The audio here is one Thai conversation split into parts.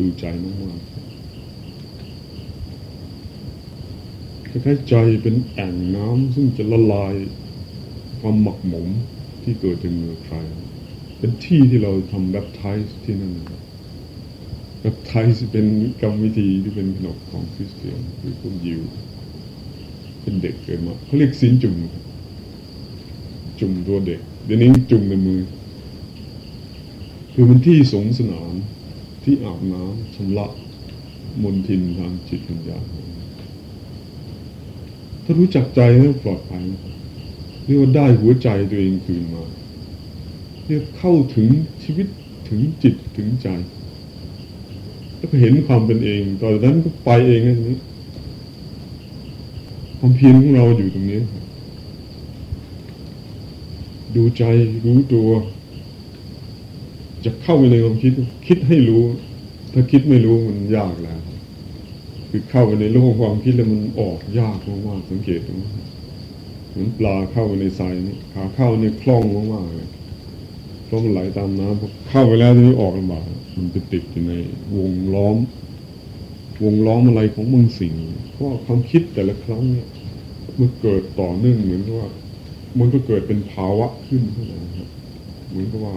ดูใจมากๆคล้ายๆใจเป็นแอ่งน้ำซึ่งจะละลายความหมักหมมที่เกิดจากเมือใคร เป็นที่ที่เราทำแบปไทส์ที่นั่นแบปไทส์เป็นกรรมวิธีที่เป็นขนบของคริสเตียนคือคนยิว เป็นเด็กเกิดมาเขาเรียกสินจุ่มจุ่มตัวเด็กเดี๋ยวนี้จุ่มในมือ คือมันที่สงสนาน ที่อาบน้ำชำระมนทินทางจิตวิญญาณถ้ารู้จักใจแล้วปลอดภัยเรียกว่าได้หัวใจตัวเองคืนมา เรียกเข้าถึงชีวิตถึงจิตถึงใจแล้วก็เห็นความเป็นเอง ตอนนั้นก็ไปเองนะนี้ความเพียรของเราอยู่ตรงนี้ ดูใจรู้ตัว จะเข้าไปในความคิดคิดให้รู้ ถ้าคิดไม่รู้มันยากแล้ว คือเข้าไปในโลกความคิดแล้วมันออกยากมากๆสังเกตดูเหมือนปลาเข้าไปในทรายนี่ขาเข้าในคล่องมากๆเลยเพราะมันไหลตามน้ำพอเข้าไปแล้วนี่ออกลำบากมันไปติดอยู่ในวงล้อม วงล้อมอะไรของบางสิ่งเพราะความคิดแต่ละครั้งเนี่ยมันเกิดต่อเนื่องเหมือนกับว่า มันก็เกิดเป็นภาวะขึ้นขึ้นมาครับเหมือนกับว่า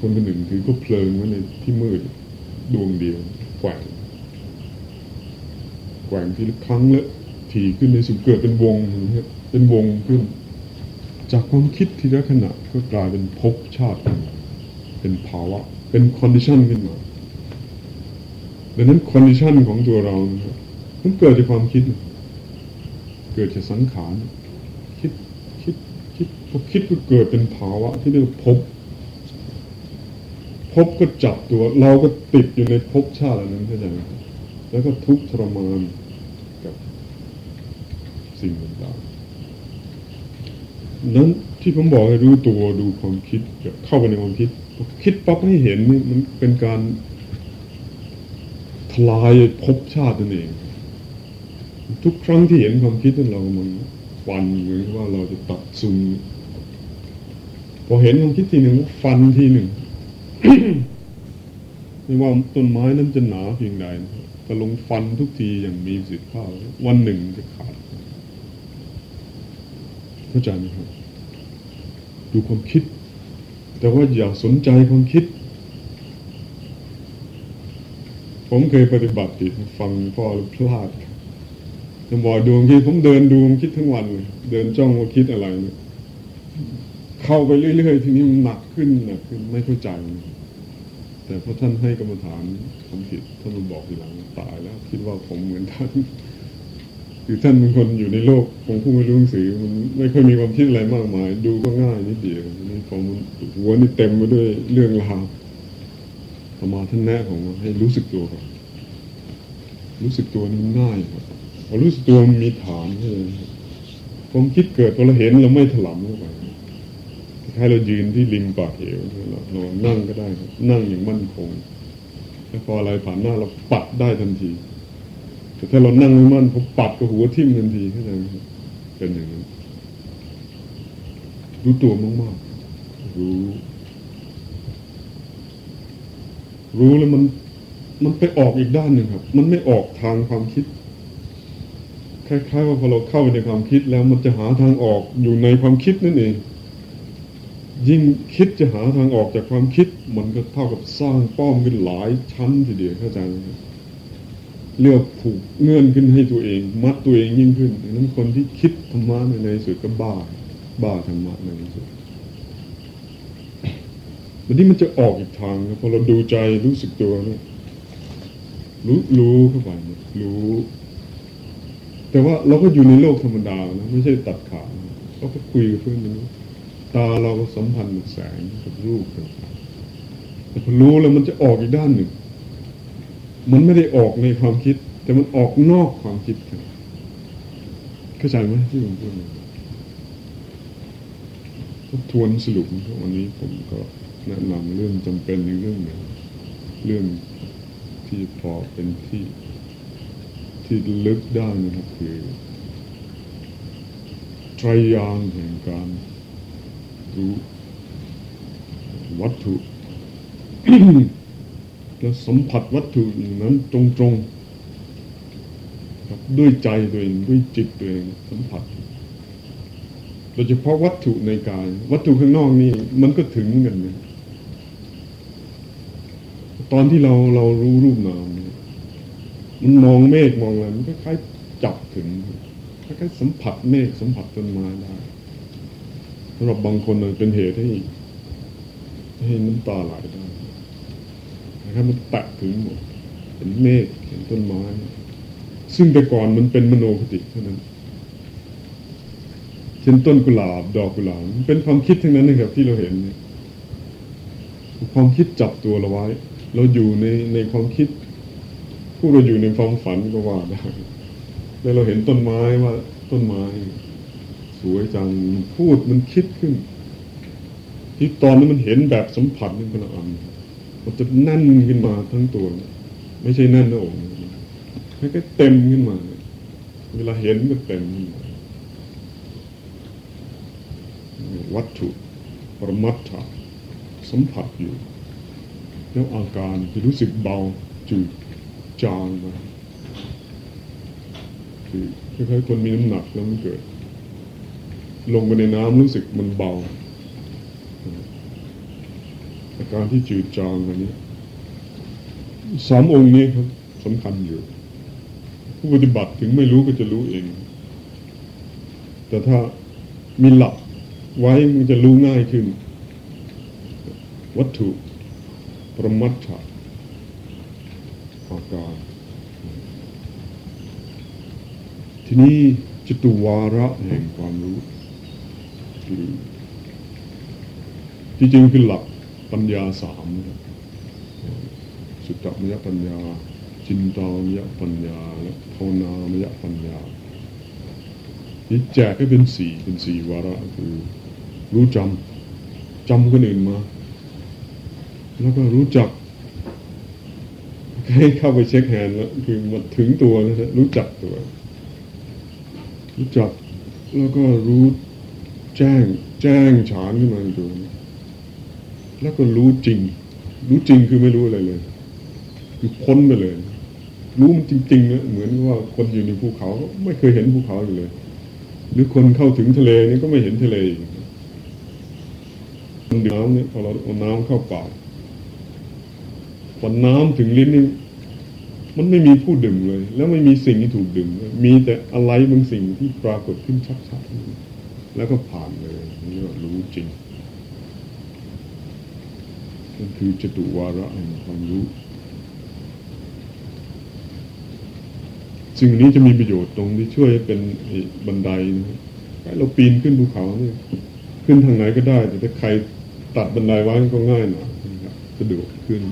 คนคนหนึ่งถือคบเพลิงไว้ในที่มืดดวงเดียวแกว่งแกว่งทีละครั้งละถี่ขึ้นในสุดเกิดเป็นวงเป็นวงขึ้น จากความคิดทีละขณะก็กลายเป็นภพชาติ เป็นภาวะ เป็น condition ขึ้นมาดังนั้น condition ของตัวเรานะครับมันเกิดจากความคิด เกิดจากสังขารคิดคิดคิดพอคิดก็เกิดเป็นภาวะที่เรียกว่าภพ ภพก็จับตัว เราก็ติดอยู่ในภพชาตินั้นเข้าใจไหมแล้วก็ทุกข์ทรมานกับสิ่งต่างๆนั้นที่ผมบอกให้รู้ตัวดูความคิดเข้าไปในความคิด คิดปั๊บให้เห็นนี่มันเป็นการทลายภพชาตินั่นเอง ทุกครั้งที่เห็นความคิดนั้นเรามันฟันเหมือนว่าเราจะตัดซุงพอเห็นความคิดทีหนึ่งฟันทีหนึ่ง ไม่ว่าต้นไม้นั้นจะหนาเพียงใดแต่ลงฟันทุกทีอย่างมีสิทธิภาพวันหนึ่งจะขาดเข้าใจไหมครับดูความคิด แต่ว่าอย่าสนใจความคิด ผมเคยปฏิบัติติดฟังพ่อพลาดจะบอกดวงคิดผมเดินดูมคิดทั้งวันเลยเดินจ้องว่าคิดอะไร เข้าไปเรื่อยๆ ทีนี้มันหนักขึ้นหนักขึ้นไม่เข้าใจ แต่พอท่านให้กรรมฐานผมผิดท่านมาบอกทีหลังตายแล้ว คิดว่าผมเหมือนท่าน คือท่านเป็นคนอยู่ในโลกของผู้ไม่รู้หนังสือมันไม่ค่อยมีความคิดอะไรมากมาย ดูก็ง่ายนิดเดียวนี่ผมหัวนี่เต็มไปด้วยเรื่องราวธรรมาท่านแนะผมให้รู้สึกตัวก่อนรู้สึกตัวนี่ง่ายครับพอรู้สึกตัวมีฐานเลยผมคิดเกิดพอเราเห็นเราไม่ถลำเข้าไป ให้เรายืนที่ริมปากเหวเราเรานั่งก็ได้ นั่งอย่างมั่นคงแล้วพออะไรผ่านหน้าเราปัดได้ทันที แต่ถ้าเรานั่งไม่มั่นผมปัดกับหัวทิ่มทันทีเข้าใจไหมเป็นอย่างนั้นรู้ตัวมากๆรู้ รู้แล้วมันมันไปออกอีกด้านหนึ่งครับ มันไม่ออกทางความคิด คล้ายๆว่าพอเราเข้าไปในความคิดแล้วมันจะหาทางออกอยู่ในความคิดนั่นเอง ยิ่งคิดจะหาทางออกจากความคิดมันก็เท่ากับสร้างป้อมขึ้นหลายชั้นทีเดียวเข้าใจไหมครับเลือกผูกเงื่อนขึ้นให้ตัวเอง มัดตัวเองยิ่งขึ้นดังนั้นคนที่คิดธรรมะในในสุดก็บ้า บ้าธรรมะในสุดวันนี้มันจะออกอีกทางครับพอเราดูใจรู้สึกตัวเนี่ยรู้รู้เข้าไปรู้ แต่ว่าเราก็อยู่ในโลกธรรมดานะไม่ใช่ตัดขาดเราก็คุยกับเพื่อนนี้ ตาเราก็สัมพันธ์กับแสงกับรูปแต่พอรู้แล้วมันจะออกอีกด้านหนึ่ง มันไม่ได้ออกในความคิด แต่มันออกนอกความคิดครับเข้าใจไหมที่ผมพูดทบทวนสรุปวันนี้ผมก็แนะนำเรื่องจำเป็นในเรื่องหนึ่งเรื่องที่พอเป็นที่ที่ลึกได้นะครับคือไตรยางแห่งการ รู้วัตถุแล้วสัมผัสวัตถุอย่างนั้นตรงๆด้วยใจตัวเองด้วยจิตตัวเองสัมผัสโดยเฉพาะวัตถุในกาย วัตถุข้างนอกนี่มันก็ถึงกันนะตอนที่เราเรารู้รูปนามมันมองเมฆมองอะไรมันก็คล้ายจับถึงคล้ายสัมผัสเมฆสัมผัสต้นไม้ได้ สำหรับบางคนเป็นเหตุให้ให้น้ำตาไหลได้นะครับมันแตะถึงหมดเห็นเมฆเห็นต้นไม้ ซึ่งแต่ก่อนมันเป็นมโนคติเท่านั้นเช่นต้นกุหลาบ ดอกกุหลาบเป็นความคิดทั้งนั้นนะครับที่เราเห็นเนี่ยความคิดจับตัวเราไว้ เราอยู่ในในความคิดพวกเราอยู่ในความฝันก็ว่าได้แล้วเราเห็นต้นไม้ว่าต้นไม้ สวยจังพูดมันคิดขึ้น ที่ตอนนั้นมันเห็นแบบสัมผัสนี่คนละอันมันจะแน่นขึ้นมาทั้งตัว ไม่ใช่แน่นน้าอกมันก็เต็มขึ้นมา เวลาเห็นก็เต็มวัตถุปรมัตถะสัมผัสอยู่ แล้วอาการจะรู้สึกเบาจืดจางมาคือคล้ายๆคนมีน้ำหนักแล้วมันเกิด ลงไปในน้ำรู้สึกมันเบาอาการที่จืดจางอันนี้สามองค์นี้ครับสำคัญอยู่ ผู้ปฏิบัติถึงไม่รู้ก็จะรู้เอง แต่ถ้ามีหลักไว้มันจะรู้ง่ายขึ้น วัตถุประมัตถะอาการ ทีนี้จตุวาระแห่งความรู้ ที่จริงคือหลักปัญญาสามสุตตมยปัญญา จินตามยปัญญาและภาวนามยปัญญานี่แจกให้เป็นสี่เป็นสี่วาระคือ รู้จำจำคนอื่นมา แล้วก็รู้จักให้เข้าไปเช็คแฮนด์แล้วคือมาถึงตัวนะรู้จักตัว รู้จักแล้วก็รู้ แจ้งแจ้งฉานขึ้นมาตัวแล้วก็รู้จริง รู้จริงคือไม่รู้อะไรเลย คือพ้นไปเลย รู้มันจริงๆนะเหมือนว่าคนอยู่ในภูเขา ไม่เคยเห็นภูเขาอยู่เลย หรือคนเข้าถึงทะเลนี่ก็ไม่เห็นทะเลมันดื่มน้ำเนี่ยพอเราเอาน้ำเข้าปากพอน้ำถึงลิ้นนี่มันไม่มีผู้ดื่มเลย แล้วไม่มีสิ่งที่ถูกดื่มมีแต่อะไรบางสิ่งที่ปรากฏขึ้นชัดๆ แล้วก็ผ่านเลยนี่ว่ารู้จริงนั่นคือจตุวาระแห่งความรู้สิ่งนี้จะมีประโยชน์ตรงที่ช่วยให้เป็นบันไดนะเราปีนขึ้นภูเขาเนี่ยขึ้นทางไหนก็ได้ แต่ถ้าใครตัดบันไดไว้ก็ง่ายหน่อยสะดวกขึ้น